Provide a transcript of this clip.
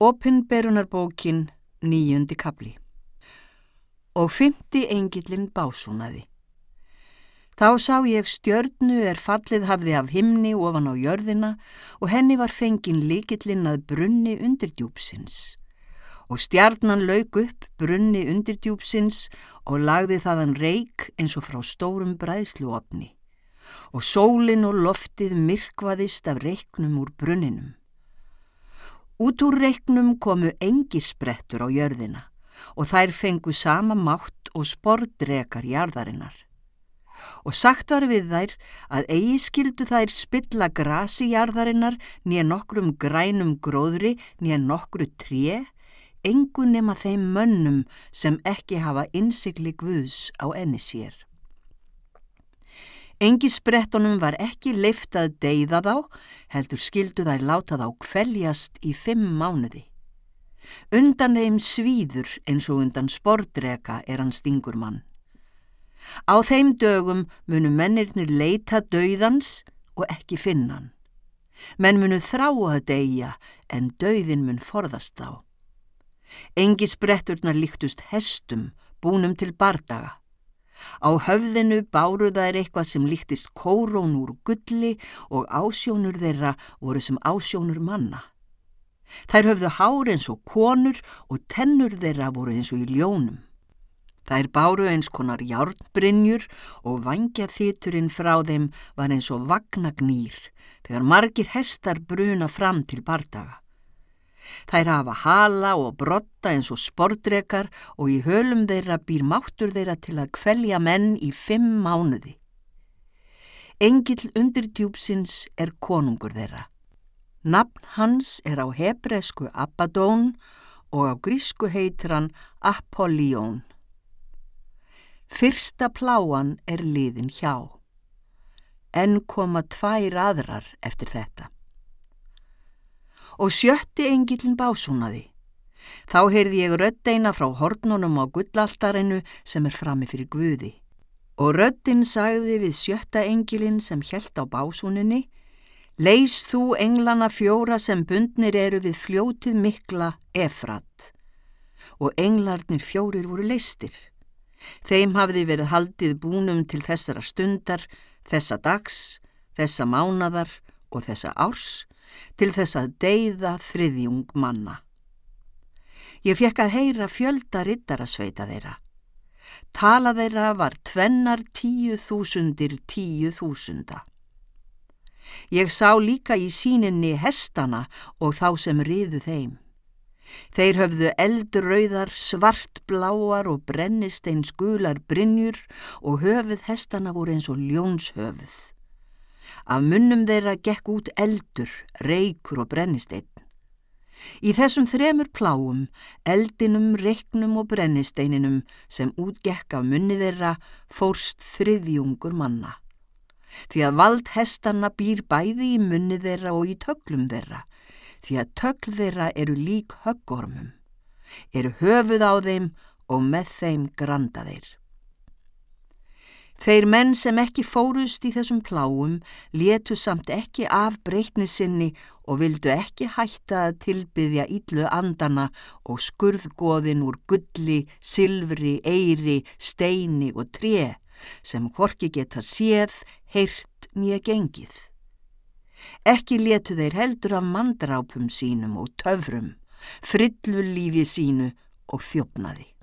Opinberunarbókin nýjundi kapli Og fymti engillin básúnaði. Þá sá ég stjörnu er fallið hafði af himni ofan á jörðina og henni var fengin líkillin að brunni undir djúpsins. Og stjarnan lauk upp brunni undir djúpsins og lagði þaðan reik eins og frá stórum bræðsluopni. Og sólin og loftið myrkvaðist af reiknum úr brunninum. Út úr reiknum komu engisprettur á jörðina og þær fengu sama mátt og spordrekar jarðarinnar. Og sagt var við þær að eigi skildu þær spilla grasi jarðarinnar nýja nokkrum grænum gróðri nýja nokkru tré, engu nema þeim mönnum sem ekki hafa innsikli guðs á enni sér. Engisbrettunum var ekki leift að deyða þá, heldur skildu þær láta þá kveljast í fimm mánuði. Undan þeim svíður eins og undan spordreka er hann stingur mann. Á þeim dögum munu mennirnir leita döiðans og ekki finna hann. Menn munu þrá að deyja en döiðin mun forðast þá. Engisbretturnar líktust hestum búnum til bardaga. Á höfðinu báru þær eitthvað sem líktist kórón úr gulli og ásjónur þeirra voru sem ásjónur manna. Þær höfðu hár eins og konur og tennur þeirra voru eins og í ljónum. Þær báru eins konar járnbrynjur og vangjafþýturinn frá þeim var eins og vagnagnýr þegar margir hestar bruna fram til bardaga. Þær hafa hala og brotta eins og spordrekar og í hölum þeirra býr máttur þeirra til að kvelja menn í fimm mánuði. Engill undirtjúpsins er konungur þeirra. Nafn hans er á hebresku Abaddón og á grísku heitir hann Apollyon. Fyrsta pláan er liðin hjá. En koma tvær aðrar eftir þetta og sjötti engillin básúnaði. Þá heyrði ég röddeina frá hornunum á gullaltarinu sem er frami fyrir Guði. Og röddin sagði við sjötta engilin sem helt á básúninni, Leis þú englana fjóra sem bundnir eru við fljótið mikla efrat. Og englarnir fjórir voru leistir. Þeim hafði verið haldið búnum til þessara stundar, þessa dags, þessa mánadar og þessa árs til þess að deyða þriðjung manna. Ég fekk að heyra fjölda rittarasveita þeirra. Tala þeirra var tvennar tíu þúsundir tíu þúsunda. Ég sá líka í síninni hestana og þá sem riðu þeim. Þeir höfðu eldröyðar, svartbláar og brennisteins gular brinnjur og höfuð hestana voru eins og ljónshöfuð. Af munnum þeirra gekk út eldur, reykur og brennisteinn. Í þessum þremur pláum, eldinum, reiknum og brennisteininum sem útgekk af munni þeirra fórst þriðjungur manna. Því að vald hestanna býr bæði í munni þeirra og í töglum þeirra, því að tögl þeirra eru lík höggormum, eru höfuð á þeim og með þeim granda þeir. Þeir menn sem ekki fórust í þessum pláum letu samt ekki af breytni sinni og vildu ekki hætta að tilbyðja íllu andana og skurðgóðin úr gulli, silfri, eiri, steini og tré sem hvorki geta séð, heyrt nýja gengið. Ekki letu þeir heldur af mandrápum sínum og töfrum, frillu lífi sínu og þjófnaði.